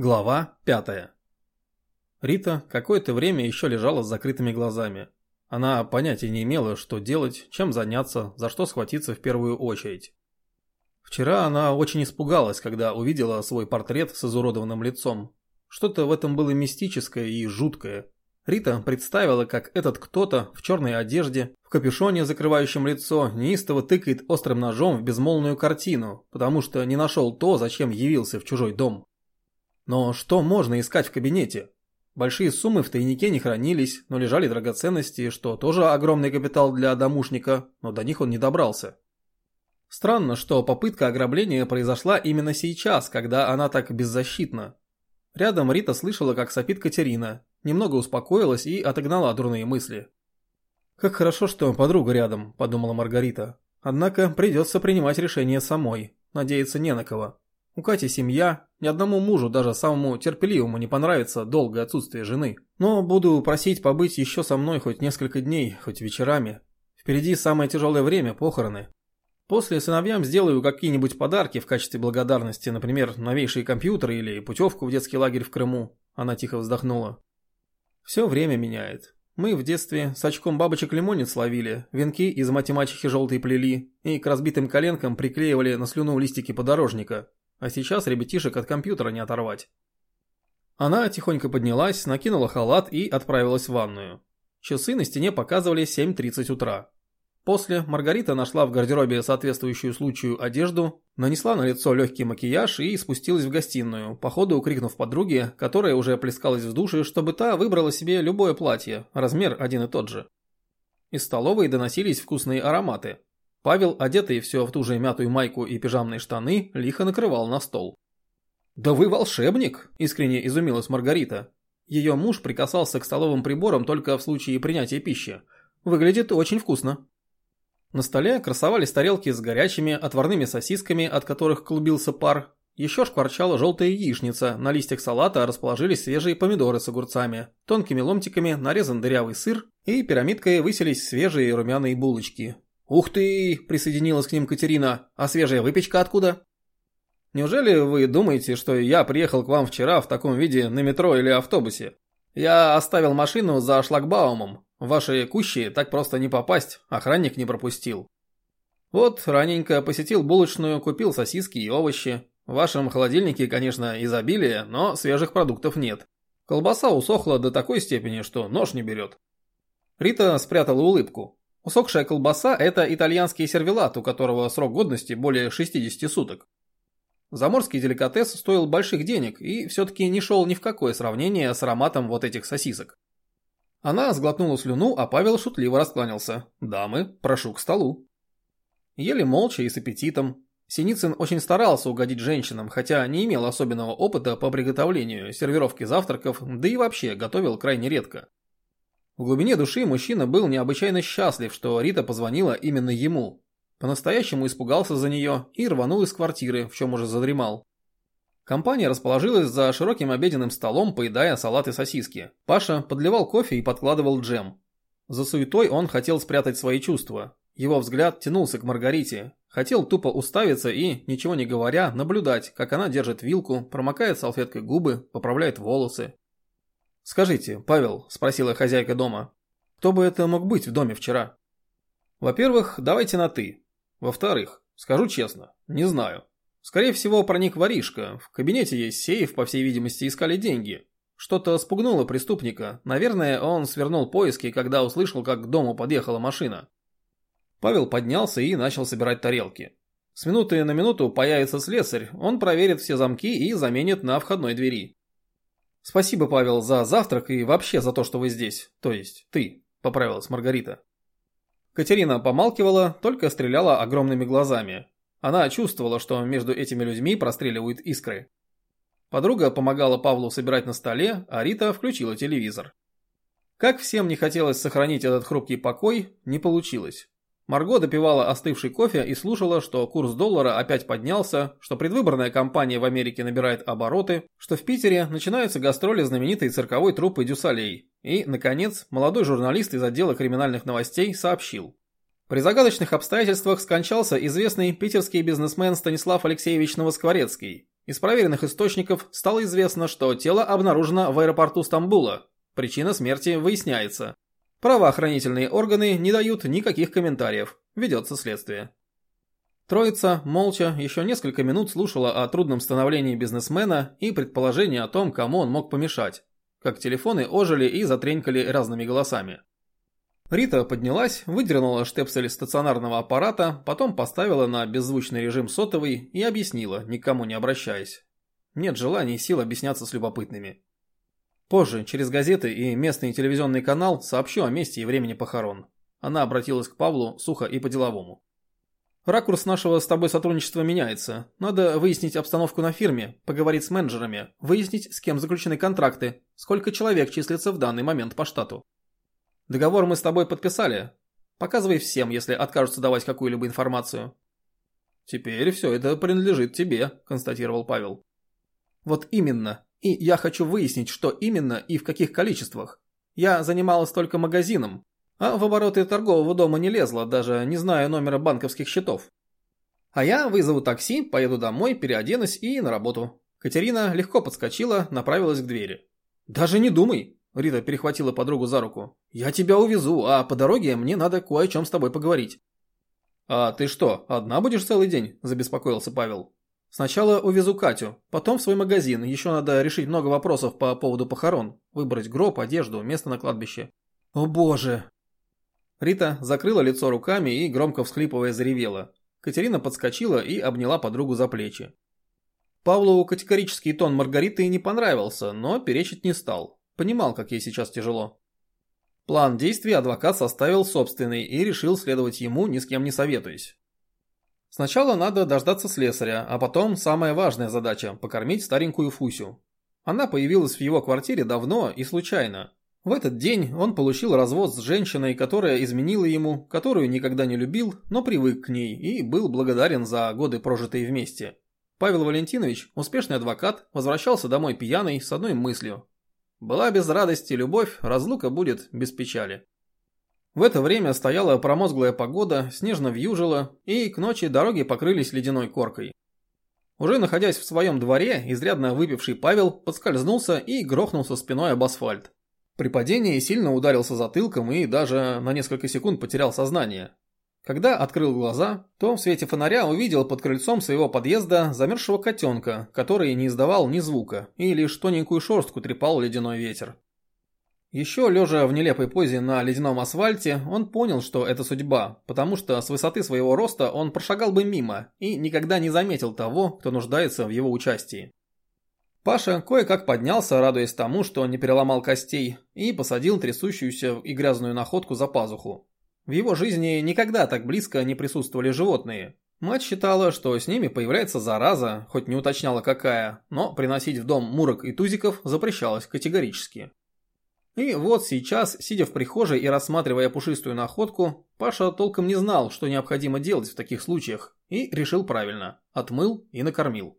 Глава 5. Рита какое-то время еще лежала с закрытыми глазами. Она понятия не имела, что делать, чем заняться, за что схватиться в первую очередь. Вчера она очень испугалась, когда увидела свой портрет с изуродованным лицом. Что-то в этом было мистическое и жуткое. Рита представила, как этот кто-то в черной одежде, в капюшоне, закрывающем лицо, неистово тыкает острым ножом в безмолвную картину, потому что не нашел то, зачем явился в чужой дом. Но что можно искать в кабинете? Большие суммы в тайнике не хранились, но лежали драгоценности, что тоже огромный капитал для домушника, но до них он не добрался. Странно, что попытка ограбления произошла именно сейчас, когда она так беззащитна. Рядом Рита слышала, как сопит Катерина, немного успокоилась и отогнала дурные мысли. «Как хорошо, что подруга рядом», – подумала Маргарита. «Однако придется принимать решение самой, надеяться не на кого». У Кати семья, ни одному мужу, даже самому терпеливому, не понравится долгое отсутствие жены. Но буду просить побыть еще со мной хоть несколько дней, хоть вечерами. Впереди самое тяжелое время – похороны. После сыновьям сделаю какие-нибудь подарки в качестве благодарности, например, новейшие компьютеры или путевку в детский лагерь в Крыму. Она тихо вздохнула. Все время меняет. Мы в детстве с очком бабочек лимонец ловили, венки из математики желтые плели и к разбитым коленкам приклеивали на слюну листики подорожника. А сейчас ребятишек от компьютера не оторвать. Она тихонько поднялась, накинула халат и отправилась в ванную. Часы на стене показывали 7.30 утра. После Маргарита нашла в гардеробе соответствующую случаю одежду, нанесла на лицо легкий макияж и спустилась в гостиную, по ходу крикнув подруге, которая уже плескалась в душе, чтобы та выбрала себе любое платье, размер один и тот же. Из столовой доносились вкусные ароматы. Павел, одетый все в ту же мятую майку и пижамные штаны, лихо накрывал на стол. «Да вы волшебник!» – искренне изумилась Маргарита. Ее муж прикасался к столовым приборам только в случае принятия пищи. Выглядит очень вкусно. На столе красовались тарелки с горячими отварными сосисками, от которых клубился пар. Еще шкварчала желтая яичница, на листьях салата расположились свежие помидоры с огурцами, тонкими ломтиками нарезан дырявый сыр и пирамидкой высились свежие румяные булочки. «Ух ты!» – присоединилась к ним Катерина. «А свежая выпечка откуда?» «Неужели вы думаете, что я приехал к вам вчера в таком виде на метро или автобусе? Я оставил машину за шлагбаумом. В ваши кущи так просто не попасть, охранник не пропустил. Вот раненько посетил булочную, купил сосиски и овощи. В вашем холодильнике, конечно, изобилие, но свежих продуктов нет. Колбаса усохла до такой степени, что нож не берет». Рита спрятала улыбку. Усохшая колбаса – это итальянский сервелат, у которого срок годности более 60 суток. Заморский деликатес стоил больших денег и все-таки не шел ни в какое сравнение с ароматом вот этих сосисок. Она сглотнула слюну, а Павел шутливо раскланялся. «Дамы, прошу к столу». Ели молча и с аппетитом. Синицын очень старался угодить женщинам, хотя не имел особенного опыта по приготовлению, сервировке завтраков, да и вообще готовил крайне редко. В глубине души мужчина был необычайно счастлив, что Рита позвонила именно ему. По-настоящему испугался за нее и рванул из квартиры, в чем уже задремал. Компания расположилась за широким обеденным столом, поедая салат и сосиски. Паша подливал кофе и подкладывал джем. За суетой он хотел спрятать свои чувства. Его взгляд тянулся к Маргарите. Хотел тупо уставиться и, ничего не говоря, наблюдать, как она держит вилку, промокает салфеткой губы, поправляет волосы, «Скажите, Павел», – спросила хозяйка дома, – «кто бы это мог быть в доме вчера?» «Во-первых, давайте на «ты». Во-вторых, скажу честно, не знаю. Скорее всего, проник воришка. В кабинете есть сейф, по всей видимости, искали деньги. Что-то спугнуло преступника. Наверное, он свернул поиски, когда услышал, как к дому подъехала машина. Павел поднялся и начал собирать тарелки. С минуты на минуту появится слесарь, он проверит все замки и заменит на входной двери. «Спасибо, Павел, за завтрак и вообще за то, что вы здесь. То есть, ты», – поправилась Маргарита. Катерина помалкивала, только стреляла огромными глазами. Она чувствовала, что между этими людьми простреливают искры. Подруга помогала Павлу собирать на столе, а Рита включила телевизор. Как всем не хотелось сохранить этот хрупкий покой, не получилось. Марго допивала остывший кофе и слушала, что курс доллара опять поднялся, что предвыборная кампания в Америке набирает обороты, что в Питере начинаются гастроли знаменитой цирковой труппы Дюсалей. И, наконец, молодой журналист из отдела криминальных новостей сообщил. При загадочных обстоятельствах скончался известный питерский бизнесмен Станислав Алексеевич Новоскворецкий. Из проверенных источников стало известно, что тело обнаружено в аэропорту Стамбула. Причина смерти выясняется. Правоохранительные органы не дают никаких комментариев. Ведется следствие. Троица молча еще несколько минут слушала о трудном становлении бизнесмена и предположении о том, кому он мог помешать. Как телефоны ожили и затренькали разными голосами. Рита поднялась, выдернула штепсель стационарного аппарата, потом поставила на беззвучный режим сотовый и объяснила, никому не обращаясь. Нет желания и сил объясняться с любопытными. Позже, через газеты и местный телевизионный канал, сообщу о месте и времени похорон. Она обратилась к Павлу сухо и по-деловому. Ракурс нашего с тобой сотрудничества меняется. Надо выяснить обстановку на фирме, поговорить с менеджерами, выяснить, с кем заключены контракты, сколько человек числится в данный момент по штату. Договор мы с тобой подписали. Показывай всем, если откажутся давать какую-либо информацию. Теперь все это принадлежит тебе, констатировал Павел. Вот именно. И я хочу выяснить, что именно и в каких количествах. Я занималась только магазином, а в обороты торгового дома не лезла, даже не зная номера банковских счетов. А я вызову такси, поеду домой, переоденусь и на работу. Катерина легко подскочила, направилась к двери. «Даже не думай!» Рита перехватила подругу за руку. «Я тебя увезу, а по дороге мне надо кое о чем с тобой поговорить». «А ты что, одна будешь целый день?» – забеспокоился Павел. «Сначала увезу Катю, потом в свой магазин. Еще надо решить много вопросов по поводу похорон. Выбрать гроб, одежду, место на кладбище». «О боже!» Рита закрыла лицо руками и, громко всхлипывая, заревела. Катерина подскочила и обняла подругу за плечи. Павлу категорический тон Маргариты не понравился, но перечить не стал. Понимал, как ей сейчас тяжело. План действий адвокат составил собственный и решил следовать ему, ни с кем не советуясь. Сначала надо дождаться слесаря, а потом самая важная задача – покормить старенькую Фусю. Она появилась в его квартире давно и случайно. В этот день он получил развод с женщиной, которая изменила ему, которую никогда не любил, но привык к ней и был благодарен за годы, прожитые вместе. Павел Валентинович, успешный адвокат, возвращался домой пьяный с одной мыслью была без радости любовь, разлука будет без печали. В это время стояла промозглая погода, снежно вьюжило, и к ночи дороги покрылись ледяной коркой. Уже находясь в своем дворе, изрядно выпивший Павел подскользнулся и грохнулся спиной об асфальт. При падении сильно ударился затылком и даже на несколько секунд потерял сознание. Когда открыл глаза, то в свете фонаря увидел под крыльцом своего подъезда замерзшего котенка, который не издавал ни звука, и лишь тоненькую шерстку трепал ледяной ветер. Еще лежа в нелепой позе на ледяном асфальте, он понял, что это судьба, потому что с высоты своего роста он прошагал бы мимо и никогда не заметил того, кто нуждается в его участии. Паша кое-как поднялся, радуясь тому, что не переломал костей, и посадил трясущуюся и грязную находку за пазуху. В его жизни никогда так близко не присутствовали животные. Мать считала, что с ними появляется зараза, хоть не уточняла какая, но приносить в дом мурок и тузиков запрещалось категорически. И вот сейчас, сидя в прихожей и рассматривая пушистую находку, Паша толком не знал, что необходимо делать в таких случаях, и решил правильно – отмыл и накормил.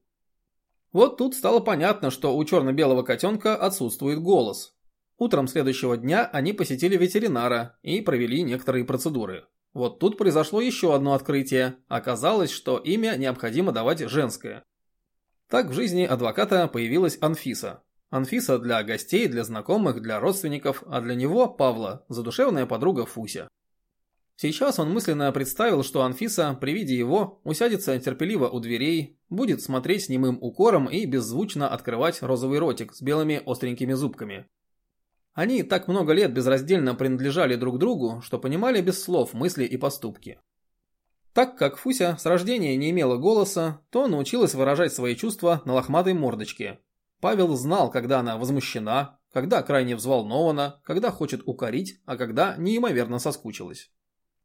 Вот тут стало понятно, что у черно-белого котенка отсутствует голос, Утром следующего дня они посетили ветеринара и провели некоторые процедуры. Вот тут произошло еще одно открытие. Оказалось, что имя необходимо давать женское. Так в жизни адвоката появилась Анфиса. Анфиса для гостей, для знакомых, для родственников, а для него, Павла, задушевная подруга Фуся. Сейчас он мысленно представил, что Анфиса при виде его усядется терпеливо у дверей, будет смотреть с немым укором и беззвучно открывать розовый ротик с белыми остренькими зубками. Они так много лет безраздельно принадлежали друг другу, что понимали без слов мысли и поступки. Так как Фуся с рождения не имела голоса, то научилась выражать свои чувства на лохматой мордочке. Павел знал, когда она возмущена, когда крайне взволнована, когда хочет укорить, а когда неимоверно соскучилась.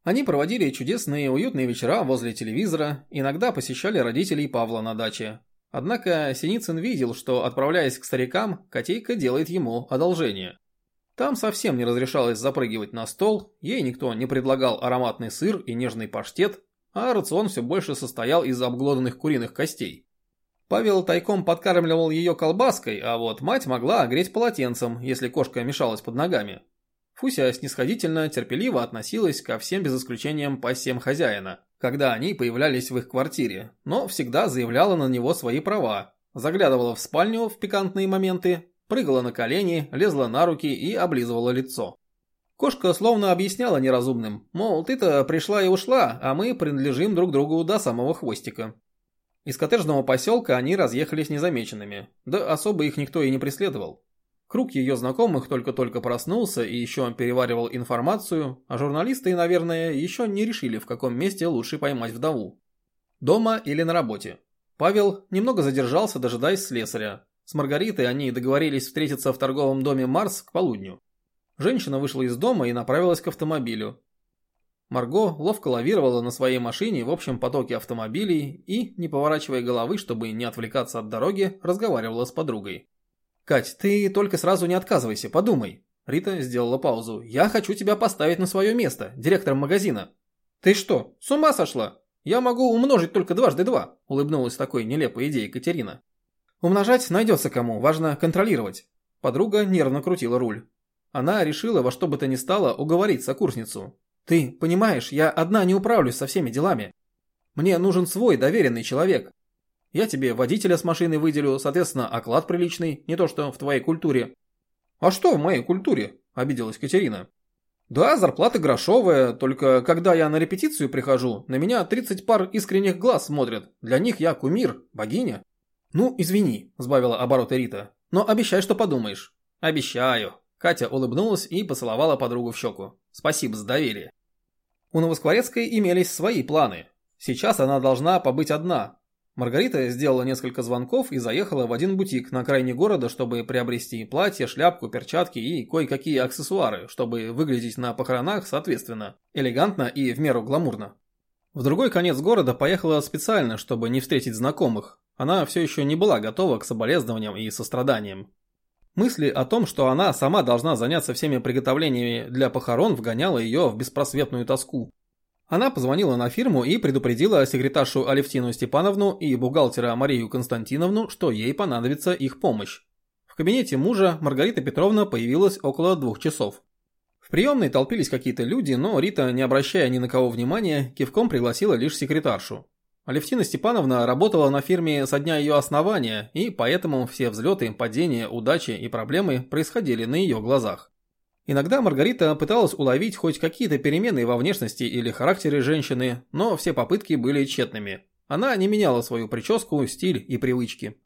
Они проводили чудесные уютные вечера возле телевизора, иногда посещали родителей Павла на даче. Однако Синицын видел, что, отправляясь к старикам, котейка делает ему одолжение. Там совсем не разрешалось запрыгивать на стол, ей никто не предлагал ароматный сыр и нежный паштет, а рацион все больше состоял из обглоданных куриных костей. Павел тайком подкармливал ее колбаской, а вот мать могла огреть полотенцем, если кошка мешалась под ногами. Фуся снисходительно, терпеливо относилась ко всем без исключением пассиям хозяина, когда они появлялись в их квартире, но всегда заявляла на него свои права, заглядывала в спальню в пикантные моменты, прыгала на колени, лезла на руки и облизывала лицо. Кошка словно объясняла неразумным, мол, ты-то пришла и ушла, а мы принадлежим друг другу до самого хвостика. Из коттеджного поселка они разъехались незамеченными, да особо их никто и не преследовал. Круг ее знакомых только-только проснулся и еще переваривал информацию, а журналисты, наверное, еще не решили, в каком месте лучше поймать вдову. Дома или на работе. Павел немного задержался, дожидаясь слесаря. С Маргаритой они договорились встретиться в торговом доме «Марс» к полудню. Женщина вышла из дома и направилась к автомобилю. Марго ловко лавировала на своей машине в общем потоке автомобилей и, не поворачивая головы, чтобы не отвлекаться от дороги, разговаривала с подругой. «Кать, ты только сразу не отказывайся, подумай». Рита сделала паузу. «Я хочу тебя поставить на свое место, директором магазина». «Ты что, с ума сошла? Я могу умножить только дважды два», улыбнулась такой нелепой идеей Катерина. «Умножать найдется кому, важно контролировать». Подруга нервно крутила руль. Она решила во что бы то ни стало уговорить сокурсницу. «Ты понимаешь, я одна не управлюсь со всеми делами. Мне нужен свой доверенный человек. Я тебе водителя с машины выделю, соответственно, оклад приличный, не то что в твоей культуре». «А что в моей культуре?» – обиделась Катерина. «Да, зарплата грошовая, только когда я на репетицию прихожу, на меня 30 пар искренних глаз смотрят. Для них я кумир, богиня». «Ну, извини», – сбавила обороты Рита, – «но обещай, что подумаешь». «Обещаю», Катя улыбнулась и поцеловала подругу в щеку. «Спасибо за доверие». У Новоскворецкой имелись свои планы. Сейчас она должна побыть одна. Маргарита сделала несколько звонков и заехала в один бутик на окраине города, чтобы приобрести платье, шляпку, перчатки и кое-какие аксессуары, чтобы выглядеть на похоронах соответственно, элегантно и в меру гламурно. В другой конец города поехала специально, чтобы не встретить знакомых. Она все еще не была готова к соболезнованиям и состраданиям. Мысли о том, что она сама должна заняться всеми приготовлениями для похорон, вгоняла ее в беспросветную тоску. Она позвонила на фирму и предупредила секретаршу Алевтину Степановну и бухгалтера Марию Константиновну, что ей понадобится их помощь. В кабинете мужа Маргарита Петровна появилась около двух часов. В приемной толпились какие-то люди, но Рита, не обращая ни на кого внимания, кивком пригласила лишь секретаршу. Алевтина Степановна работала на фирме со дня ее основания, и поэтому все взлеты, падения, удачи и проблемы происходили на ее глазах. Иногда Маргарита пыталась уловить хоть какие-то перемены во внешности или характере женщины, но все попытки были тщетными. Она не меняла свою прическу, стиль и привычки.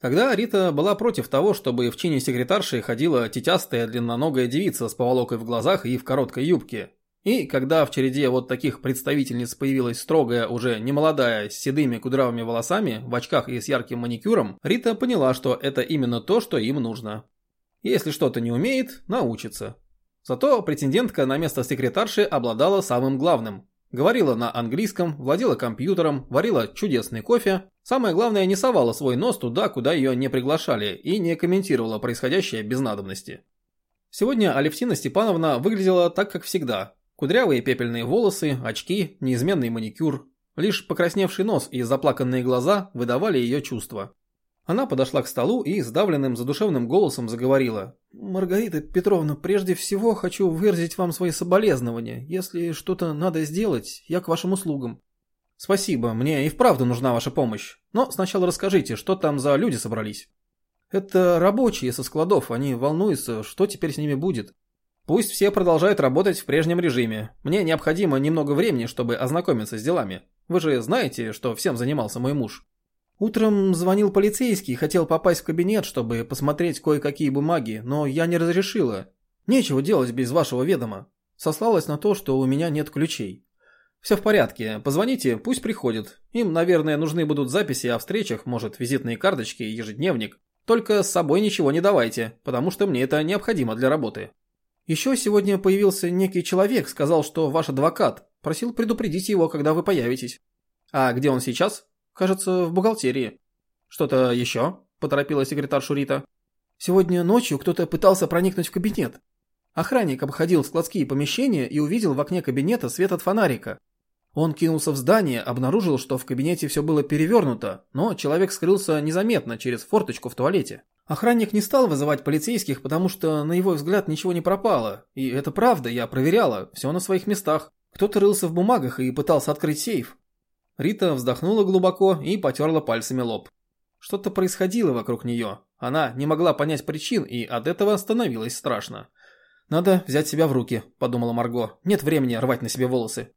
Когда Рита была против того, чтобы в чине секретарши ходила тетястая длинноногая девица с поволокой в глазах и в короткой юбке, и когда в череде вот таких представительниц появилась строгая, уже немолодая, с седыми кудрявыми волосами, в очках и с ярким маникюром, Рита поняла, что это именно то, что им нужно. Если что-то не умеет, научится. Зато претендентка на место секретарши обладала самым главным. Говорила на английском, владела компьютером, варила чудесный кофе. Самое главное, не совала свой нос туда, куда ее не приглашали, и не комментировала происходящее без надобности. Сегодня Алевтина Степановна выглядела так, как всегда, Кудрявые пепельные волосы, очки, неизменный маникюр. Лишь покрасневший нос и заплаканные глаза выдавали ее чувства. Она подошла к столу и сдавленным задушевным голосом заговорила. «Маргарита Петровна, прежде всего хочу выразить вам свои соболезнования. Если что-то надо сделать, я к вашим услугам». «Спасибо, мне и вправду нужна ваша помощь. Но сначала расскажите, что там за люди собрались?» «Это рабочие со складов, они волнуются, что теперь с ними будет. Пусть все продолжают работать в прежнем режиме. Мне необходимо немного времени, чтобы ознакомиться с делами. Вы же знаете, что всем занимался мой муж. Утром звонил полицейский, хотел попасть в кабинет, чтобы посмотреть кое-какие бумаги, но я не разрешила. Нечего делать без вашего ведома. Сослалась на то, что у меня нет ключей. Все в порядке, позвоните, пусть приходят. Им, наверное, нужны будут записи о встречах, может, визитные карточки, ежедневник. Только с собой ничего не давайте, потому что мне это необходимо для работы. Еще сегодня появился некий человек, сказал, что ваш адвокат. Просил предупредить его, когда вы появитесь. А где он сейчас? Кажется, в бухгалтерии. Что-то еще? Поторопила секретарь Шурита. Сегодня ночью кто-то пытался проникнуть в кабинет. Охранник обходил складские помещения и увидел в окне кабинета свет от фонарика. Он кинулся в здание, обнаружил, что в кабинете все было перевернуто, но человек скрылся незаметно через форточку в туалете. Охранник не стал вызывать полицейских, потому что, на его взгляд, ничего не пропало. И это правда, я проверяла, все на своих местах. Кто-то рылся в бумагах и пытался открыть сейф. Рита вздохнула глубоко и потерла пальцами лоб. Что-то происходило вокруг нее. Она не могла понять причин, и от этого становилось страшно. «Надо взять себя в руки», – подумала Марго. «Нет времени рвать на себе волосы».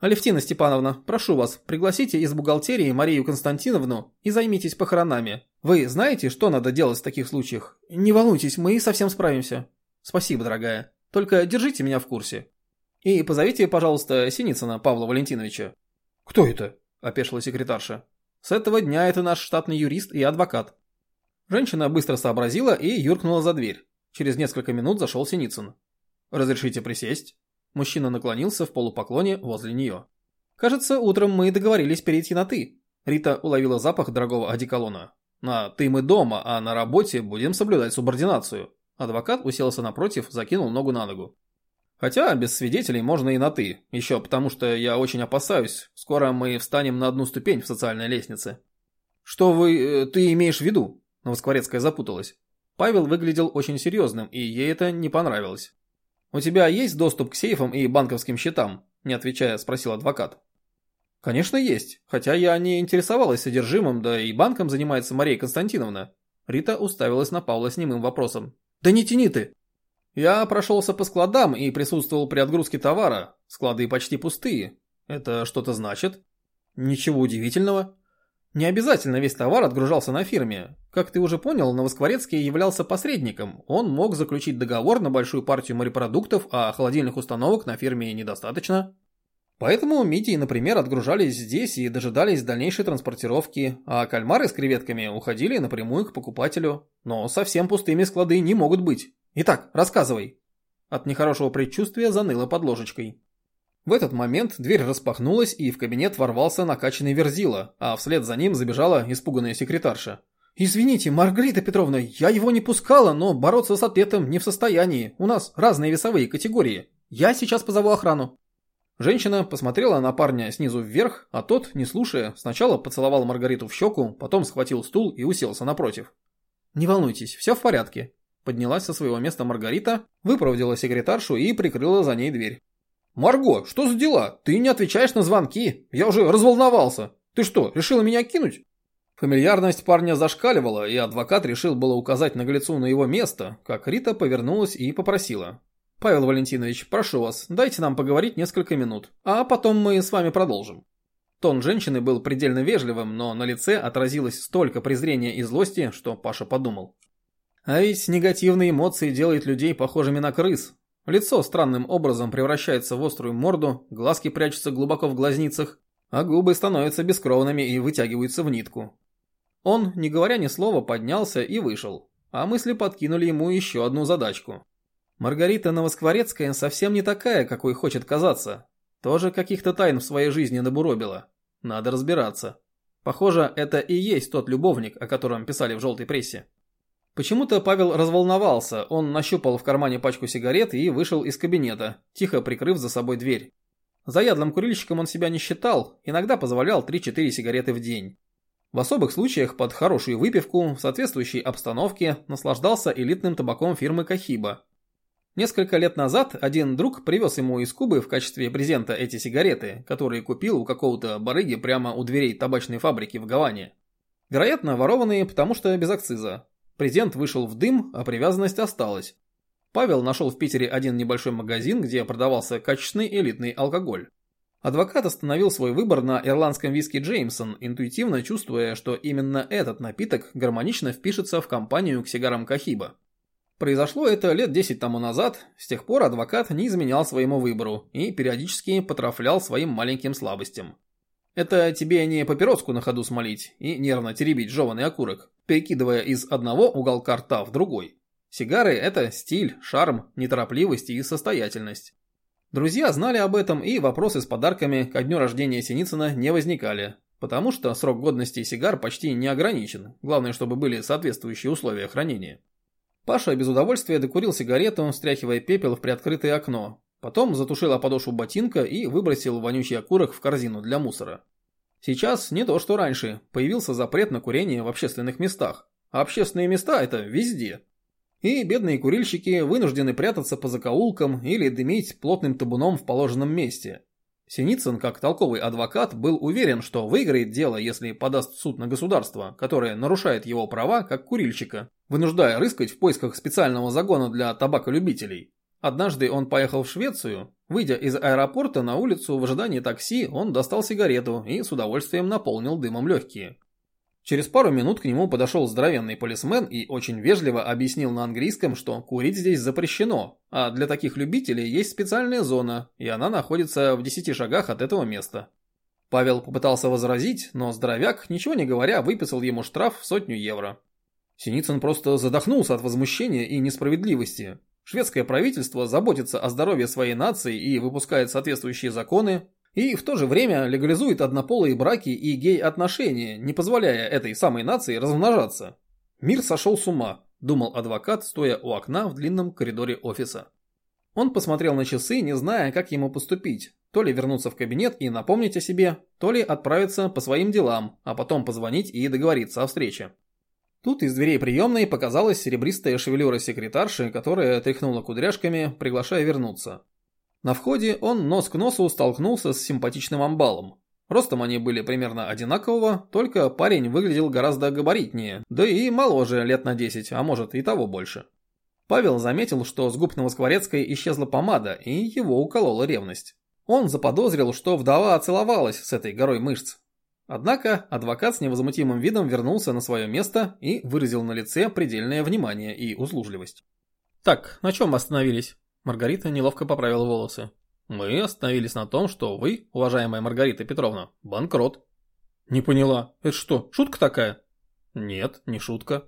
«Алевтина Степановна, прошу вас, пригласите из бухгалтерии Марию Константиновну и займитесь похоронами. Вы знаете, что надо делать в таких случаях? Не волнуйтесь, мы совсем справимся». «Спасибо, дорогая. Только держите меня в курсе. И позовите, пожалуйста, Синицына Павла Валентиновича». «Кто это?» – опешила секретарша. «С этого дня это наш штатный юрист и адвокат». Женщина быстро сообразила и юркнула за дверь. Через несколько минут зашел Синицын. «Разрешите присесть?» Мужчина наклонился в полупоклоне возле нее. «Кажется, утром мы договорились перейти на «ты». Рита уловила запах дорогого одеколона. «На «ты» мы дома, а на работе будем соблюдать субординацию». Адвокат уселся напротив, закинул ногу на ногу. «Хотя без свидетелей можно и на «ты», еще потому что я очень опасаюсь, скоро мы встанем на одну ступень в социальной лестнице». «Что вы... Э, ты имеешь в виду?» Новоскворецкая запуталась. Павел выглядел очень серьезным, и ей это не понравилось. «У тебя есть доступ к сейфам и банковским счетам?» – не отвечая, спросил адвокат. «Конечно есть, хотя я не интересовалась содержимым, да и банком занимается Мария Константиновна». Рита уставилась на Павла с немым вопросом. «Да не тяни ты!» «Я прошелся по складам и присутствовал при отгрузке товара. Склады почти пустые. Это что-то значит?» «Ничего удивительного. Не обязательно весь товар отгружался на фирме. Как ты уже понял, Новоскворецкий являлся посредником. Он мог заключить договор на большую партию морепродуктов, а холодильных установок на фирме недостаточно. Поэтому мидии, например, отгружались здесь и дожидались дальнейшей транспортировки, а кальмары с креветками уходили напрямую к покупателю. Но совсем пустыми склады не могут быть. Итак, рассказывай. От нехорошего предчувствия заныло под ложечкой. В этот момент дверь распахнулась, и в кабинет ворвался накачанный Верзила, а вслед за ним забежала испуганная секретарша. «Извините, Маргарита Петровна, я его не пускала, но бороться с ответом не в состоянии. У нас разные весовые категории. Я сейчас позову охрану». Женщина посмотрела на парня снизу вверх, а тот, не слушая, сначала поцеловал Маргариту в щеку, потом схватил стул и уселся напротив. «Не волнуйтесь, все в порядке». Поднялась со своего места Маргарита, выпроводила секретаршу и прикрыла за ней дверь. «Марго, что за дела? Ты не отвечаешь на звонки. Я уже разволновался. Ты что, решила меня кинуть?» Фамильярность парня зашкаливала, и адвокат решил было указать наглецу на его место, как Рита повернулась и попросила. «Павел Валентинович, прошу вас, дайте нам поговорить несколько минут, а потом мы с вами продолжим». Тон женщины был предельно вежливым, но на лице отразилось столько презрения и злости, что Паша подумал. А ведь негативные эмоции делают людей похожими на крыс, Лицо странным образом превращается в острую морду, глазки прячутся глубоко в глазницах, а губы становятся бескровными и вытягиваются в нитку. Он, не говоря ни слова, поднялся и вышел, а мысли подкинули ему еще одну задачку. Маргарита Новоскворецкая совсем не такая, какой хочет казаться. Тоже каких-то тайн в своей жизни набуробила. Надо разбираться. Похоже, это и есть тот любовник, о котором писали в желтой прессе. Почему-то Павел разволновался, он нащупал в кармане пачку сигарет и вышел из кабинета, тихо прикрыв за собой дверь. Заядлым курильщиком он себя не считал, иногда позволял 3-4 сигареты в день. В особых случаях под хорошую выпивку, в соответствующей обстановке, наслаждался элитным табаком фирмы Кахиба. Несколько лет назад один друг привез ему из Кубы в качестве презента эти сигареты, которые купил у какого-то барыги прямо у дверей табачной фабрики в Гаване. Вероятно, ворованные, потому что без акциза. Презент вышел в дым, а привязанность осталась. Павел нашел в Питере один небольшой магазин, где продавался качественный элитный алкоголь. Адвокат остановил свой выбор на ирландском виски Джеймсон, интуитивно чувствуя, что именно этот напиток гармонично впишется в компанию к сигарам Кахиба. Произошло это лет 10 тому назад, с тех пор адвокат не изменял своему выбору и периодически потрафлял своим маленьким слабостям. Это тебе не папироску на ходу смолить и нервно теребить жеванный окурок, перекидывая из одного уголка рта в другой. Сигары – это стиль, шарм, неторопливость и состоятельность. Друзья знали об этом, и вопросы с подарками ко дню рождения Синицына не возникали, потому что срок годности сигар почти не ограничен, главное, чтобы были соответствующие условия хранения. Паша без удовольствия докурил сигарету, стряхивая пепел в приоткрытое окно, Потом затушил подошву ботинка и выбросил вонючий окурок в корзину для мусора. Сейчас не то, что раньше. Появился запрет на курение в общественных местах. А общественные места это везде. И бедные курильщики вынуждены прятаться по закоулкам или дымить плотным табуном в положенном месте. Синицын, как толковый адвокат, был уверен, что выиграет дело, если подаст суд на государство, которое нарушает его права как курильщика, вынуждая рыскать в поисках специального загона для табаколюбителей. Однажды он поехал в Швецию. Выйдя из аэропорта на улицу в ожидании такси, он достал сигарету и с удовольствием наполнил дымом легкие. Через пару минут к нему подошел здоровенный полисмен и очень вежливо объяснил на английском, что курить здесь запрещено, а для таких любителей есть специальная зона, и она находится в 10 шагах от этого места. Павел попытался возразить, но здоровяк, ничего не говоря, выписал ему штраф в сотню евро. Синицын просто задохнулся от возмущения и несправедливости. Шведское правительство заботится о здоровье своей нации и выпускает соответствующие законы, и в то же время легализует однополые браки и гей-отношения, не позволяя этой самой нации размножаться. Мир сошел с ума, думал адвокат, стоя у окна в длинном коридоре офиса. Он посмотрел на часы, не зная, как ему поступить. То ли вернуться в кабинет и напомнить о себе, то ли отправиться по своим делам, а потом позвонить и договориться о встрече. Тут из дверей приемной показалась серебристая шевелюра секретарши, которая тряхнула кудряшками, приглашая вернуться. На входе он нос к носу столкнулся с симпатичным амбалом. Ростом они были примерно одинакового, только парень выглядел гораздо габаритнее, да и моложе лет на 10, а может и того больше. Павел заметил, что с губ Новоскворецкой исчезла помада, и его уколола ревность. Он заподозрил, что вдова целовалась с этой горой мышц, Однако адвокат с невозмутимым видом вернулся на свое место и выразил на лице предельное внимание и услужливость. «Так, на чем мы остановились?» Маргарита неловко поправила волосы. «Мы остановились на том, что вы, уважаемая Маргарита Петровна, банкрот». «Не поняла. Это что, шутка такая?» «Нет, не шутка.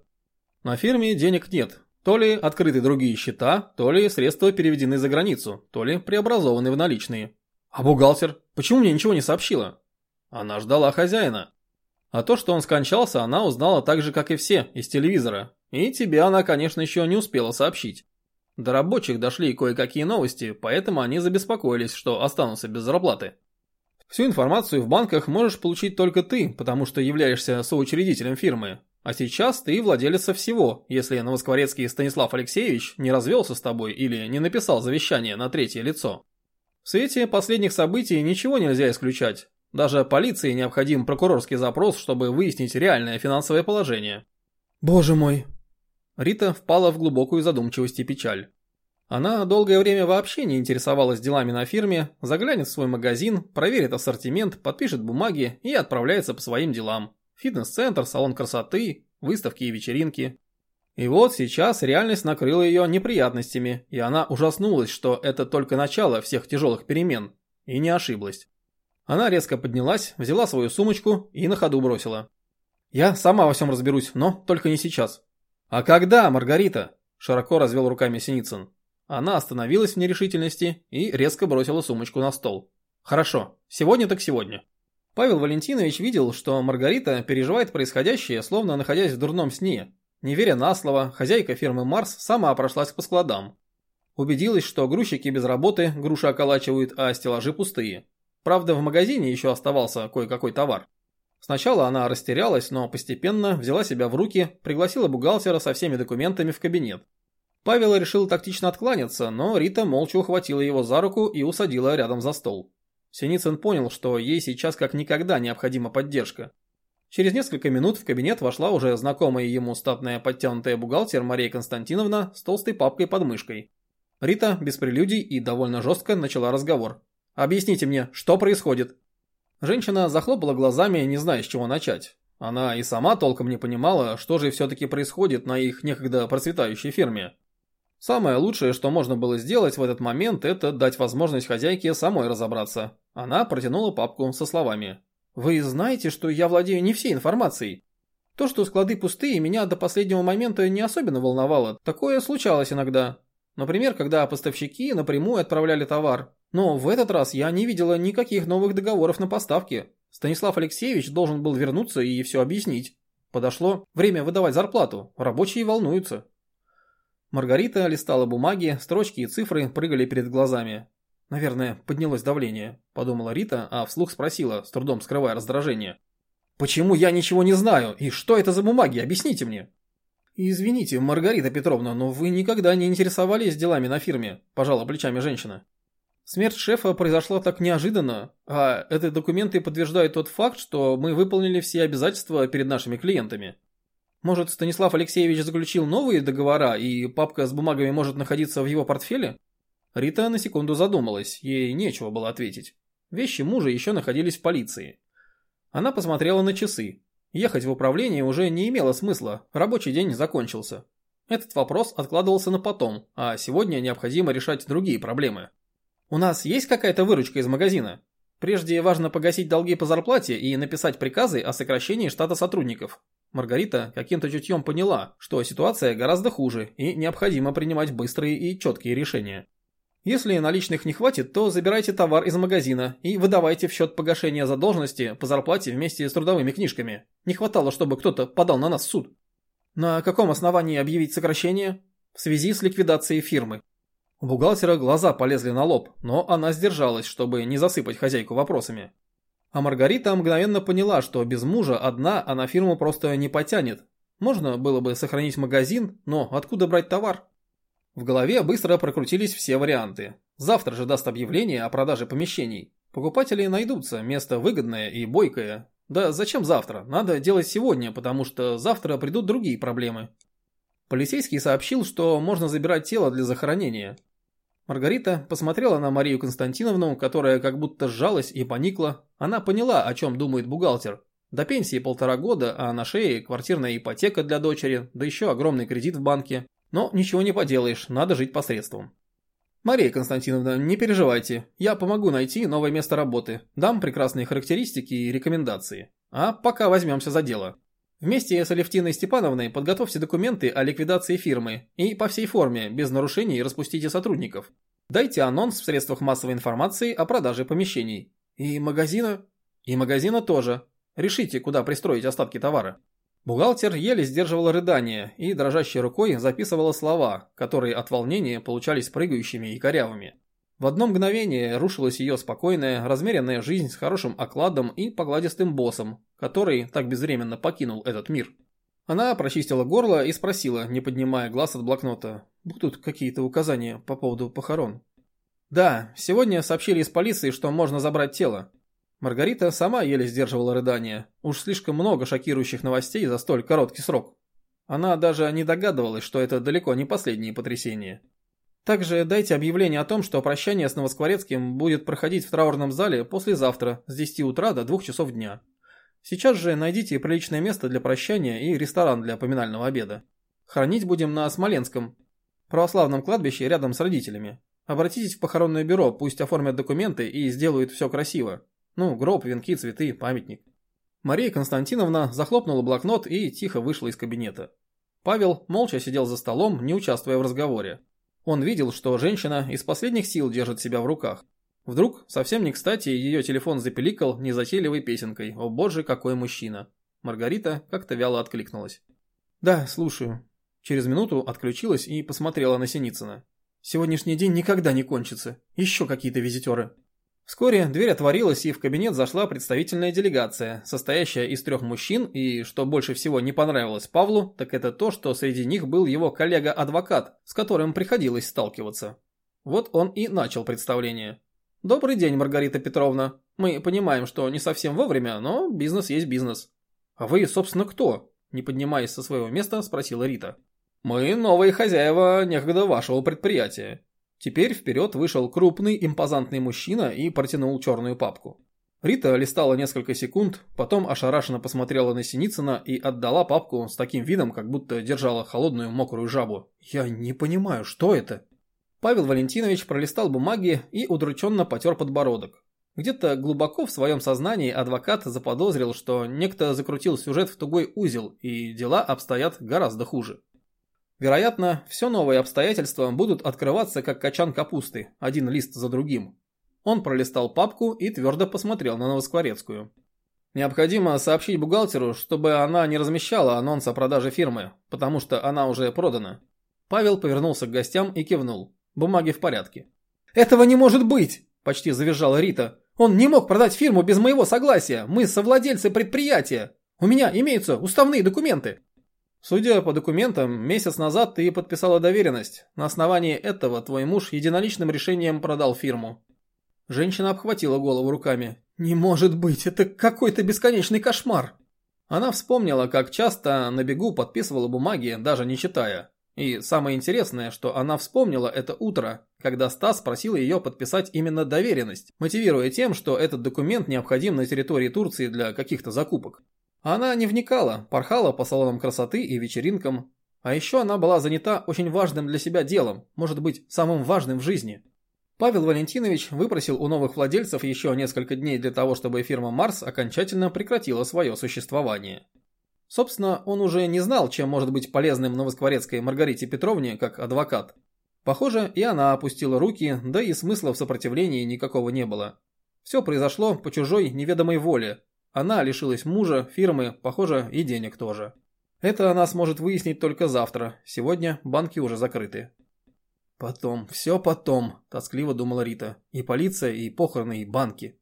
На фирме денег нет. То ли открыты другие счета, то ли средства переведены за границу, то ли преобразованы в наличные. А бухгалтер? Почему мне ничего не сообщила?» Она ждала хозяина. А то, что он скончался, она узнала так же, как и все, из телевизора. И тебе она, конечно, еще не успела сообщить. До рабочих дошли кое-какие новости, поэтому они забеспокоились, что останутся без зарплаты. Всю информацию в банках можешь получить только ты, потому что являешься соучредителем фирмы. А сейчас ты владелец всего, если Новоскворецкий Станислав Алексеевич не развелся с тобой или не написал завещание на третье лицо. В свете последних событий ничего нельзя исключать, даже полиции необходим прокурорский запрос, чтобы выяснить реальное финансовое положение. Боже мой. Рита впала в глубокую задумчивость и печаль. Она долгое время вообще не интересовалась делами на фирме, заглянет в свой магазин, проверит ассортимент, подпишет бумаги и отправляется по своим делам. Фитнес-центр, салон красоты, выставки и вечеринки. И вот сейчас реальность накрыла ее неприятностями, и она ужаснулась, что это только начало всех тяжелых перемен. И не ошиблась. Она резко поднялась, взяла свою сумочку и на ходу бросила. «Я сама во всем разберусь, но только не сейчас». «А когда, Маргарита?» – широко развел руками Синицын. Она остановилась в нерешительности и резко бросила сумочку на стол. «Хорошо, сегодня так сегодня». Павел Валентинович видел, что Маргарита переживает происходящее, словно находясь в дурном сне. Не веря на слово, хозяйка фирмы «Марс» сама прошлась по складам. Убедилась, что грузчики без работы, груши околачивают, а стеллажи пустые. Правда, в магазине еще оставался кое-какой товар. Сначала она растерялась, но постепенно взяла себя в руки, пригласила бухгалтера со всеми документами в кабинет. Павел решил тактично откланяться, но Рита молча ухватила его за руку и усадила рядом за стол. Синицын понял, что ей сейчас как никогда необходима поддержка. Через несколько минут в кабинет вошла уже знакомая ему статная подтянутая бухгалтер Мария Константиновна с толстой папкой под мышкой. Рита без прелюдий и довольно жестко начала разговор. Объясните мне, что происходит?» Женщина захлопала глазами, не зная, с чего начать. Она и сама толком не понимала, что же все-таки происходит на их некогда процветающей ферме. Самое лучшее, что можно было сделать в этот момент, это дать возможность хозяйке самой разобраться. Она протянула папку со словами. «Вы знаете, что я владею не всей информацией. То, что склады пустые, меня до последнего момента не особенно волновало. Такое случалось иногда. Например, когда поставщики напрямую отправляли товар, но в этот раз я не видела никаких новых договоров на поставки. Станислав Алексеевич должен был вернуться и все объяснить. Подошло время выдавать зарплату, рабочие волнуются. Маргарита листала бумаги, строчки и цифры прыгали перед глазами. Наверное, поднялось давление, подумала Рита, а вслух спросила, с трудом скрывая раздражение. Почему я ничего не знаю? И что это за бумаги? Объясните мне. Извините, Маргарита Петровна, но вы никогда не интересовались делами на фирме, пожала плечами женщина. Смерть шефа произошла так неожиданно, а эти документы подтверждают тот факт, что мы выполнили все обязательства перед нашими клиентами. Может, Станислав Алексеевич заключил новые договора, и папка с бумагами может находиться в его портфеле? Рита на секунду задумалась, ей нечего было ответить. Вещи мужа еще находились в полиции. Она посмотрела на часы. Ехать в управление уже не имело смысла, рабочий день закончился. Этот вопрос откладывался на потом, а сегодня необходимо решать другие проблемы. У нас есть какая-то выручка из магазина? Прежде важно погасить долги по зарплате и написать приказы о сокращении штата сотрудников. Маргарита каким-то чутьем поняла, что ситуация гораздо хуже и необходимо принимать быстрые и четкие решения. Если наличных не хватит, то забирайте товар из магазина и выдавайте в счет погашения задолженности по зарплате вместе с трудовыми книжками. Не хватало, чтобы кто-то подал на нас в суд. На каком основании объявить сокращение? В связи с ликвидацией фирмы. У бухгалтера глаза полезли на лоб, но она сдержалась, чтобы не засыпать хозяйку вопросами. А Маргарита мгновенно поняла, что без мужа одна она фирму просто не потянет. Можно было бы сохранить магазин, но откуда брать товар? В голове быстро прокрутились все варианты. Завтра же даст объявление о продаже помещений. Покупатели найдутся, место выгодное и бойкое. Да зачем завтра? Надо делать сегодня, потому что завтра придут другие проблемы. Полицейский сообщил, что можно забирать тело для захоронения. Маргарита посмотрела на Марию Константиновну, которая как будто сжалась и поникла. Она поняла, о чем думает бухгалтер. До пенсии полтора года, а на шее квартирная ипотека для дочери, да еще огромный кредит в банке. Но ничего не поделаешь, надо жить посредством. Мария Константиновна, не переживайте, я помогу найти новое место работы, дам прекрасные характеристики и рекомендации. А пока возьмемся за дело. Вместе с Алевтиной Степановной подготовьте документы о ликвидации фирмы и по всей форме, без нарушений распустите сотрудников. Дайте анонс в средствах массовой информации о продаже помещений. И магазина? И магазина тоже. Решите, куда пристроить остатки товара. Бухгалтер еле сдерживала рыдания и дрожащей рукой записывала слова, которые от волнения получались прыгающими и корявыми. В одно мгновение рушилась ее спокойная, размеренная жизнь с хорошим окладом и погладистым боссом, который так безвременно покинул этот мир. Она прочистила горло и спросила, не поднимая глаз от блокнота, будут какие-то указания по поводу похорон? Да, сегодня сообщили из полиции, что можно забрать тело. Маргарита сама еле сдерживала рыдания. Уж слишком много шокирующих новостей за столь короткий срок. Она даже не догадывалась, что это далеко не последние потрясения. Также дайте объявление о том, что прощание с Новоскворецким будет проходить в траурном зале послезавтра с 10 утра до 2 часов дня. Сейчас же найдите приличное место для прощания и ресторан для поминального обеда. Хранить будем на Смоленском, православном кладбище рядом с родителями. Обратитесь в похоронное бюро, пусть оформят документы и сделают все красиво. Ну, гроб, венки, цветы, памятник. Мария Константиновна захлопнула блокнот и тихо вышла из кабинета. Павел молча сидел за столом, не участвуя в разговоре. Он видел, что женщина из последних сил держит себя в руках. Вдруг, совсем не кстати, ее телефон запеликал незатейливой песенкой «О боже, какой мужчина!». Маргарита как-то вяло откликнулась. «Да, слушаю». Через минуту отключилась и посмотрела на Синицына. «Сегодняшний день никогда не кончится. Еще какие-то визитеры». Вскоре дверь отворилась, и в кабинет зашла представительная делегация, состоящая из трех мужчин, и, что больше всего не понравилось Павлу, так это то, что среди них был его коллега-адвокат, с которым приходилось сталкиваться. Вот он и начал представление. «Добрый день, Маргарита Петровна. Мы понимаем, что не совсем вовремя, но бизнес есть бизнес». «А вы, собственно, кто?» Не поднимаясь со своего места, спросила Рита. «Мы новые хозяева некогда вашего предприятия. Теперь вперед вышел крупный, импозантный мужчина и протянул черную папку. Рита листала несколько секунд, потом ошарашенно посмотрела на Синицына и отдала папку с таким видом, как будто держала холодную мокрую жабу. «Я не понимаю, что это?» Павел Валентинович пролистал бумаги и удрученно потер подбородок. Где-то глубоко в своем сознании адвокат заподозрил, что некто закрутил сюжет в тугой узел, и дела обстоят гораздо хуже. Вероятно, все новые обстоятельства будут открываться как качан капусты, один лист за другим. Он пролистал папку и твердо посмотрел на Новоскворецкую. Необходимо сообщить бухгалтеру, чтобы она не размещала анонс о продаже фирмы, потому что она уже продана. Павел повернулся к гостям и кивнул. Бумаги в порядке. «Этого не может быть!» – почти завизжала Рита. «Он не мог продать фирму без моего согласия! Мы совладельцы предприятия! У меня имеются уставные документы!» Судя по документам, месяц назад ты подписала доверенность. На основании этого твой муж единоличным решением продал фирму. Женщина обхватила голову руками. «Не может быть, это какой-то бесконечный кошмар!» Она вспомнила, как часто на бегу подписывала бумаги, даже не читая. И самое интересное, что она вспомнила это утро, когда Стас просил ее подписать именно доверенность, мотивируя тем, что этот документ необходим на территории Турции для каких-то закупок. Она не вникала, порхала по салонам красоты и вечеринкам. А еще она была занята очень важным для себя делом, может быть, самым важным в жизни. Павел Валентинович выпросил у новых владельцев еще несколько дней для того, чтобы фирма «Марс» окончательно прекратила свое существование. Собственно, он уже не знал, чем может быть полезным новоскворецкой Маргарите Петровне как адвокат. Похоже, и она опустила руки, да и смысла в сопротивлении никакого не было. Все произошло по чужой неведомой воле. Она лишилась мужа, фирмы, похоже, и денег тоже. Это она сможет выяснить только завтра. Сегодня банки уже закрыты. «Потом, все потом», – тоскливо думала Рита. «И полиция, и похороны, и банки».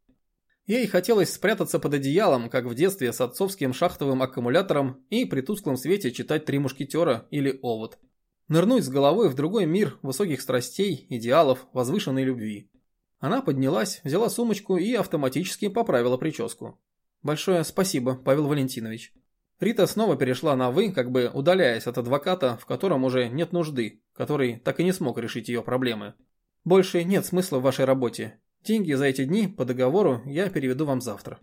Ей хотелось спрятаться под одеялом, как в детстве с отцовским шахтовым аккумулятором и при тусклом свете читать «Три мушкетера» или «Овод». Нырнуть с головой в другой мир высоких страстей, идеалов, возвышенной любви. Она поднялась, взяла сумочку и автоматически поправила прическу. «Большое спасибо, Павел Валентинович». Рита снова перешла на «вы», как бы удаляясь от адвоката, в котором уже нет нужды, который так и не смог решить ее проблемы. «Больше нет смысла в вашей работе. Деньги за эти дни по договору я переведу вам завтра».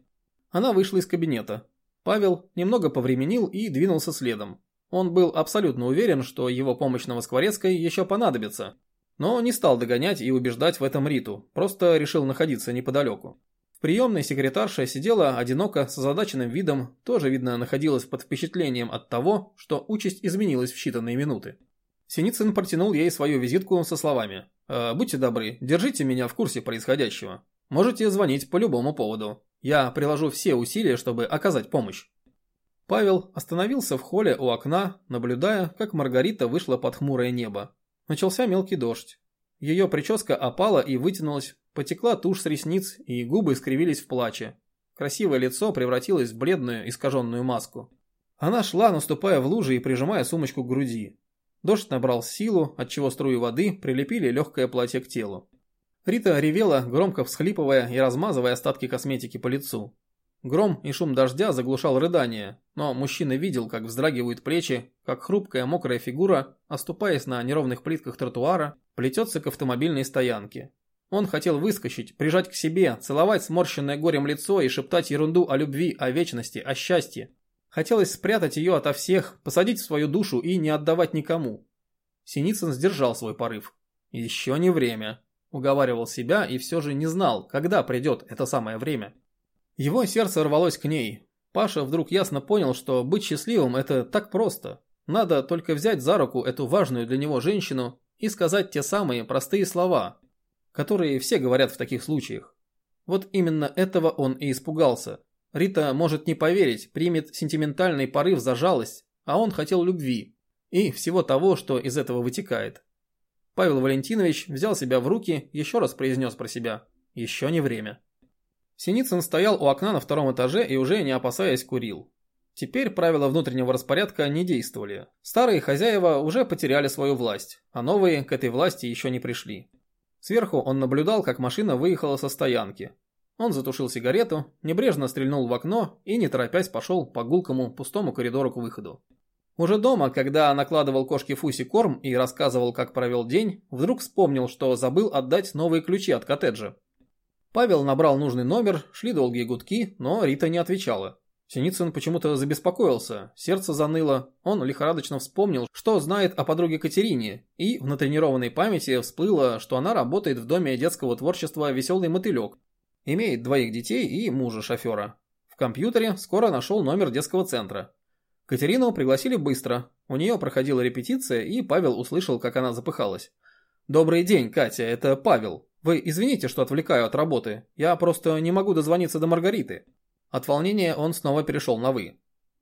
Она вышла из кабинета. Павел немного повременил и двинулся следом. Он был абсолютно уверен, что его помощь Новоскворецкой еще понадобится, но не стал догонять и убеждать в этом Риту, просто решил находиться неподалеку. Приемная секретарша сидела одиноко с озадаченным видом, тоже, видно, находилась под впечатлением от того, что участь изменилась в считанные минуты. Синицын протянул ей свою визитку со словами «Э, «Будьте добры, держите меня в курсе происходящего. Можете звонить по любому поводу. Я приложу все усилия, чтобы оказать помощь». Павел остановился в холле у окна, наблюдая, как Маргарита вышла под хмурое небо. Начался мелкий дождь. Ее прическа опала и вытянулась, потекла тушь с ресниц, и губы искривились в плаче. Красивое лицо превратилось в бледную, искаженную маску. Она шла, наступая в лужи и прижимая сумочку к груди. Дождь набрал силу, отчего струи воды прилепили легкое платье к телу. Рита ревела, громко всхлипывая и размазывая остатки косметики по лицу. Гром и шум дождя заглушал рыдание, но мужчина видел, как вздрагивают плечи, как хрупкая мокрая фигура, оступаясь на неровных плитках тротуара, плетется к автомобильной стоянке. Он хотел выскочить, прижать к себе, целовать сморщенное горем лицо и шептать ерунду о любви, о вечности, о счастье. Хотелось спрятать ее ото всех, посадить в свою душу и не отдавать никому. Синицын сдержал свой порыв. Еще не время. Уговаривал себя и все же не знал, когда придет это самое время. Его сердце рвалось к ней. Паша вдруг ясно понял, что быть счастливым – это так просто. Надо только взять за руку эту важную для него женщину и сказать те самые простые слова, которые все говорят в таких случаях. Вот именно этого он и испугался. Рита может не поверить, примет сентиментальный порыв за жалость, а он хотел любви и всего того, что из этого вытекает. Павел Валентинович взял себя в руки, еще раз произнес про себя «Еще не время». Синицын стоял у окна на втором этаже и уже не опасаясь курил. Теперь правила внутреннего распорядка не действовали. Старые хозяева уже потеряли свою власть, а новые к этой власти еще не пришли. Сверху он наблюдал, как машина выехала со стоянки. Он затушил сигарету, небрежно стрельнул в окно и, не торопясь, пошел по гулкому пустому коридору к выходу. Уже дома, когда накладывал кошке Фуси корм и рассказывал, как провел день, вдруг вспомнил, что забыл отдать новые ключи от коттеджа. Павел набрал нужный номер, шли долгие гудки, но Рита не отвечала. Синицын почему-то забеспокоился, сердце заныло, он лихорадочно вспомнил, что знает о подруге Катерине, и в натренированной памяти всплыло, что она работает в доме детского творчества «Веселый мотылек», имеет двоих детей и мужа-шофера. В компьютере скоро нашел номер детского центра. Катерину пригласили быстро, у нее проходила репетиция, и Павел услышал, как она запыхалась. «Добрый день, Катя, это Павел. Вы извините, что отвлекаю от работы. Я просто не могу дозвониться до Маргариты». От волнения он снова перешел на «вы».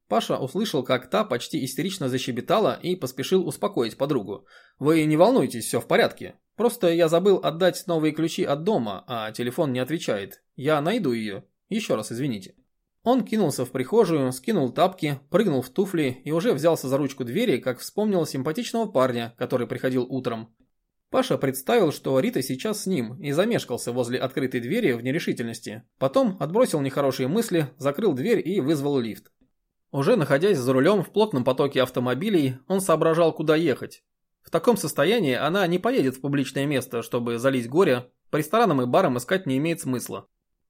Паша услышал, как та почти истерично защебетала и поспешил успокоить подругу. «Вы не волнуйтесь, все в порядке. Просто я забыл отдать новые ключи от дома, а телефон не отвечает. Я найду ее. Еще раз извините». Он кинулся в прихожую, скинул тапки, прыгнул в туфли и уже взялся за ручку двери, как вспомнил симпатичного парня, который приходил утром. Паша представил, что Рита сейчас с ним и замешкался возле открытой двери в нерешительности. Потом отбросил нехорошие мысли, закрыл дверь и вызвал лифт. Уже находясь за рулем в плотном потоке автомобилей, он соображал, куда ехать. В таком состоянии она не поедет в публичное место, чтобы залить горе, по ресторанам и барам искать не имеет смысла.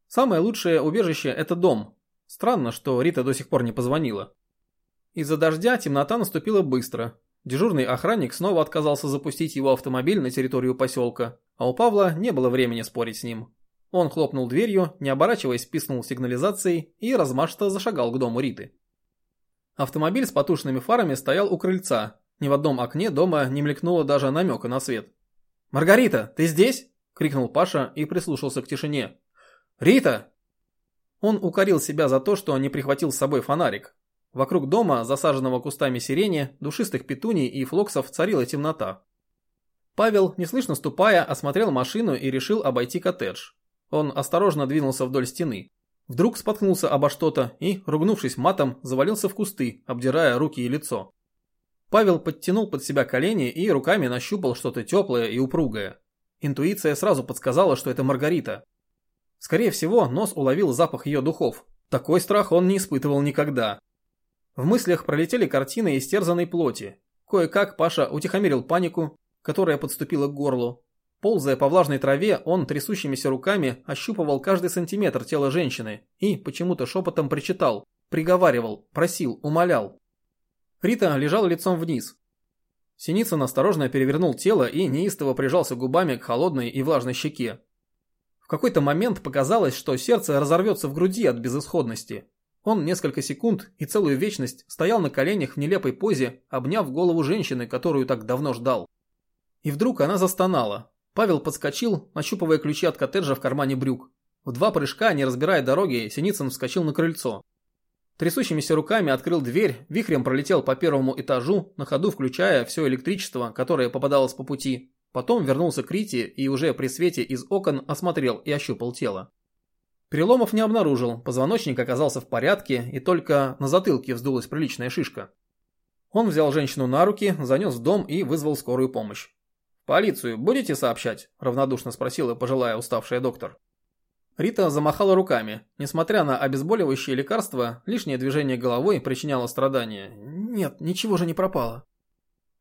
Самое лучшее убежище – это дом. Странно, что Рита до сих пор не позвонила. Из-за дождя темнота наступила быстро. Дежурный охранник снова отказался запустить его автомобиль на территорию поселка, а у Павла не было времени спорить с ним. Он хлопнул дверью, не оборачиваясь, писнул сигнализацией и размашисто зашагал к дому Риты. Автомобиль с потушенными фарами стоял у крыльца. Ни в одном окне дома не мелькнуло даже намека на свет. «Маргарита, ты здесь?» – крикнул Паша и прислушался к тишине. «Рита!» Он укорил себя за то, что не прихватил с собой фонарик. Вокруг дома, засаженного кустами сирени, душистых петуний и флоксов, царила темнота. Павел, неслышно ступая, осмотрел машину и решил обойти коттедж. Он осторожно двинулся вдоль стены. Вдруг споткнулся обо что-то и, ругнувшись матом, завалился в кусты, обдирая руки и лицо. Павел подтянул под себя колени и руками нащупал что-то теплое и упругое. Интуиция сразу подсказала, что это Маргарита. Скорее всего, нос уловил запах ее духов. Такой страх он не испытывал никогда. В мыслях пролетели картины истерзанной плоти. Кое-как Паша утихомирил панику, которая подступила к горлу, Ползая по влажной траве, он трясущимися руками ощупывал каждый сантиметр тела женщины и почему-то шепотом причитал, приговаривал, просил, умолял. Рита лежала лицом вниз. Синицын осторожно перевернул тело и неистово прижался губами к холодной и влажной щеке. В какой-то момент показалось, что сердце разорвется в груди от безысходности. Он несколько секунд и целую вечность стоял на коленях в нелепой позе, обняв голову женщины, которую так давно ждал. И вдруг она застонала, Павел подскочил, нащупывая ключи от коттеджа в кармане брюк. В два прыжка, не разбирая дороги, Синицын вскочил на крыльцо. Трясущимися руками открыл дверь, вихрем пролетел по первому этажу, на ходу включая все электричество, которое попадалось по пути. Потом вернулся к Рите и уже при свете из окон осмотрел и ощупал тело. Переломов не обнаружил, позвоночник оказался в порядке и только на затылке вздулась приличная шишка. Он взял женщину на руки, занес в дом и вызвал скорую помощь. «Полицию будете сообщать?» – равнодушно спросила пожилая уставшая доктор. Рита замахала руками. Несмотря на обезболивающие лекарства, лишнее движение головой причиняло страдания. «Нет, ничего же не пропало».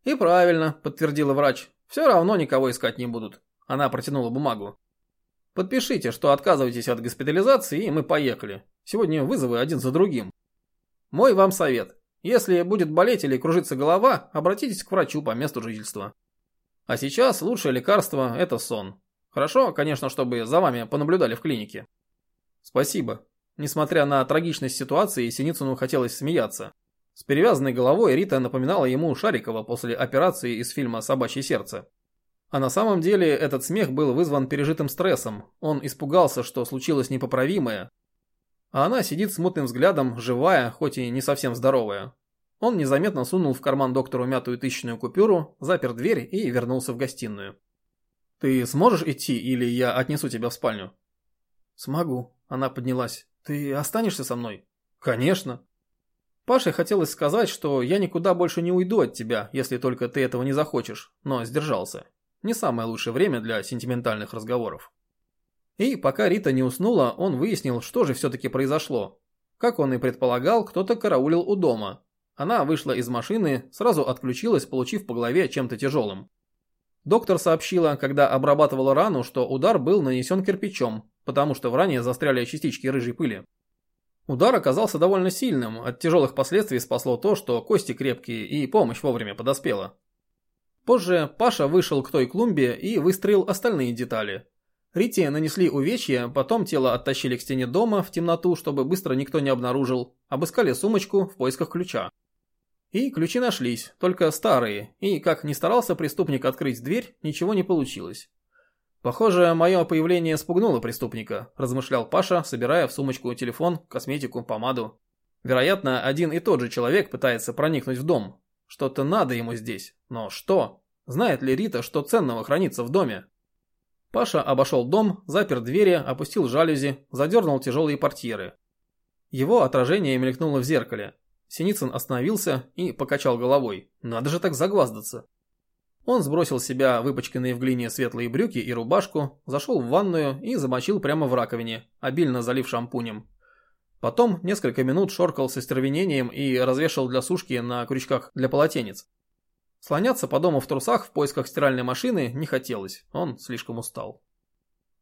«И правильно», – подтвердила врач. «Все равно никого искать не будут». Она протянула бумагу. «Подпишите, что отказываетесь от госпитализации, и мы поехали. Сегодня вызовы один за другим. Мой вам совет. Если будет болеть или кружиться голова, обратитесь к врачу по месту жительства». А сейчас лучшее лекарство – это сон. Хорошо, конечно, чтобы за вами понаблюдали в клинике. Спасибо. Несмотря на трагичность ситуации, Синицыну хотелось смеяться. С перевязанной головой Рита напоминала ему Шарикова после операции из фильма «Собачье сердце». А на самом деле этот смех был вызван пережитым стрессом. Он испугался, что случилось непоправимое. А она сидит с мутным взглядом, живая, хоть и не совсем здоровая. Он незаметно сунул в карман доктору мятую тысячную купюру, запер дверь и вернулся в гостиную. «Ты сможешь идти или я отнесу тебя в спальню?» «Смогу», — она поднялась. «Ты останешься со мной?» «Конечно». Паше хотелось сказать, что я никуда больше не уйду от тебя, если только ты этого не захочешь, но сдержался. Не самое лучшее время для сентиментальных разговоров. И пока Рита не уснула, он выяснил, что же все-таки произошло. Как он и предполагал, кто-то караулил у дома, она вышла из машины, сразу отключилась, получив по голове чем-то тяжелым. Доктор сообщила, когда обрабатывала рану, что удар был нанесен кирпичом, потому что в ране застряли частички рыжей пыли. Удар оказался довольно сильным, от тяжелых последствий спасло то, что кости крепкие и помощь вовремя подоспела. Позже Паша вышел к той клумбе и выстроил остальные детали. Рите нанесли увечья, потом тело оттащили к стене дома в темноту, чтобы быстро никто не обнаружил, обыскали сумочку в поисках ключа. И ключи нашлись, только старые, и как ни старался преступник открыть дверь, ничего не получилось. Похоже, мое появление спугнуло преступника, размышлял Паша, собирая в сумочку телефон, косметику, помаду. Вероятно, один и тот же человек пытается проникнуть в дом. Что-то надо ему здесь. Но что? Знает ли Рита, что ценного хранится в доме? Паша обошел дом, запер двери, опустил жалюзи, задернул тяжелые портьеры. Его отражение мелькнуло в зеркале. Синицын остановился и покачал головой. Надо же так загваздаться. Он сбросил с себя выпачканные в глине светлые брюки и рубашку, зашел в ванную и замочил прямо в раковине, обильно залив шампунем. Потом несколько минут шоркал с остервенением и развешал для сушки на крючках для полотенец. Слоняться по дому в трусах в поисках стиральной машины не хотелось, он слишком устал.